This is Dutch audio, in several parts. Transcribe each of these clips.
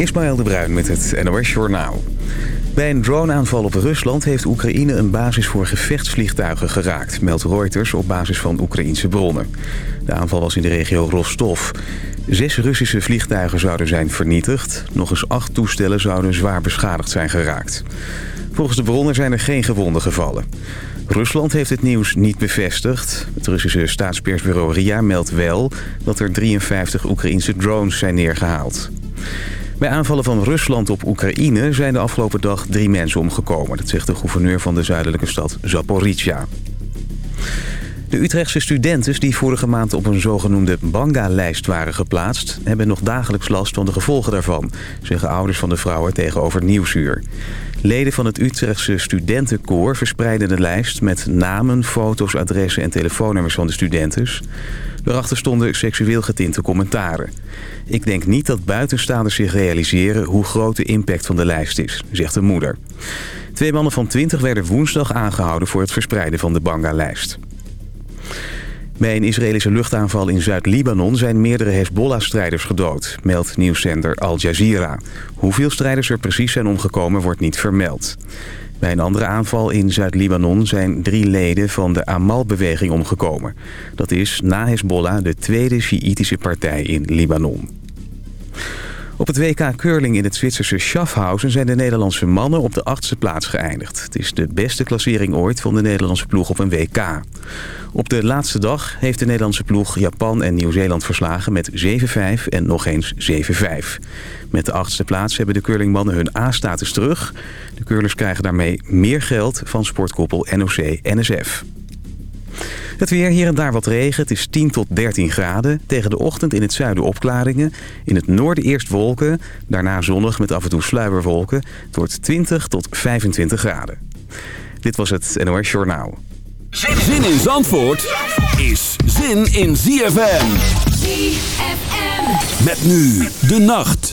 Ismaël de Bruin met het NOS Journaal. Bij een droneaanval op Rusland heeft Oekraïne een basis voor gevechtsvliegtuigen geraakt... meldt Reuters op basis van Oekraïnse bronnen. De aanval was in de regio Rostov. Zes Russische vliegtuigen zouden zijn vernietigd. Nog eens acht toestellen zouden zwaar beschadigd zijn geraakt. Volgens de bronnen zijn er geen gewonden gevallen. Rusland heeft het nieuws niet bevestigd. Het Russische staatspersbureau RIA meldt wel dat er 53 Oekraïnse drones zijn neergehaald. Bij aanvallen van Rusland op Oekraïne zijn de afgelopen dag drie mensen omgekomen. Dat zegt de gouverneur van de zuidelijke stad Zaporizhia. De Utrechtse studenten die vorige maand op een zogenoemde banga-lijst waren geplaatst... hebben nog dagelijks last van de gevolgen daarvan, zeggen ouders van de vrouwen tegenover Nieuwsuur. Leden van het Utrechtse studentenkoor verspreiden de lijst met namen, foto's, adressen en telefoonnummers van de studenten. Daarachter stonden seksueel getinte commentaren. Ik denk niet dat buitenstaanders zich realiseren hoe groot de impact van de lijst is, zegt de moeder. Twee mannen van 20 werden woensdag aangehouden voor het verspreiden van de Banga-lijst. Bij een Israëlische luchtaanval in Zuid-Libanon zijn meerdere Hezbollah-strijders gedood, meldt nieuwszender Al Jazeera. Hoeveel strijders er precies zijn omgekomen wordt niet vermeld. Bij een andere aanval in Zuid-Libanon zijn drie leden van de Amal-beweging omgekomen. Dat is na Hezbollah de tweede Sjiïtische partij in Libanon. Op het WK Curling in het Zwitserse Schaffhausen zijn de Nederlandse mannen op de achtste plaats geëindigd. Het is de beste klassering ooit van de Nederlandse ploeg op een WK. Op de laatste dag heeft de Nederlandse ploeg Japan en Nieuw-Zeeland verslagen met 7-5 en nog eens 7-5. Met de achtste plaats hebben de curlingmannen hun A-status terug. De curlers krijgen daarmee meer geld van sportkoppel NOC-NSF. Het weer, hier en daar wat regen. Het is 10 tot 13 graden. Tegen de ochtend in het zuiden opklaringen. In het noorden eerst wolken. Daarna zonnig met af en toe sluierwolken. Het wordt 20 tot 25 graden. Dit was het NOS Journaal. Zin in Zandvoort is zin in ZFM. ZFM. Met nu de nacht.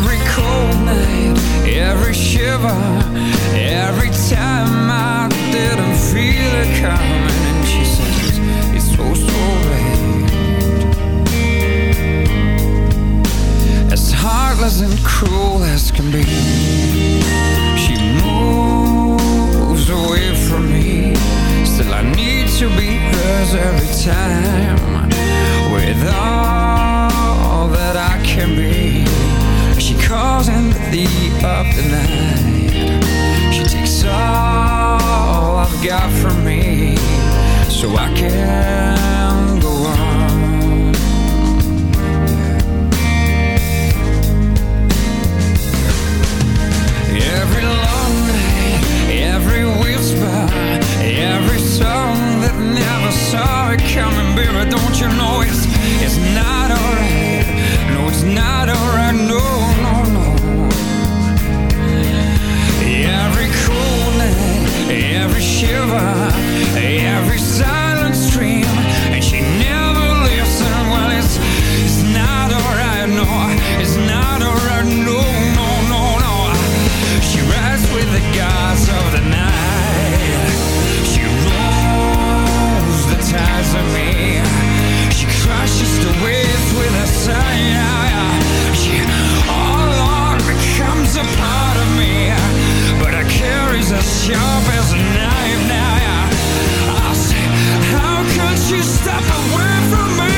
Every cold night, every shiver Every time I didn't feel it coming. And she says it's, so, so late. As heartless and cruel as can be she moves away from me. Still I need to be hers every time With all that I can be She calls in the deep of the night She takes all I've got from me So I can go on Every long night, every whisper, every song that never saw it coming, baby. Don't you know every silent and she never listened. Well, it's it's not alright. No, it's not alright. No, no, no, no. She rides with the gods of the night. She the tides of me. She crushes the waves with her sigh. She all becomes a part of me, but carries as sharp as a knife. you step away from me?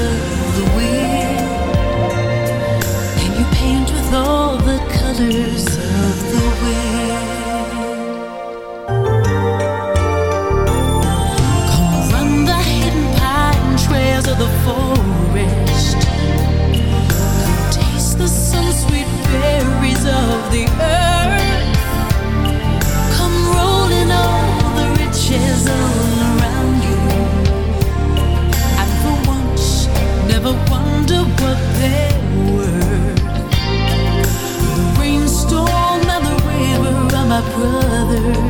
answer brother.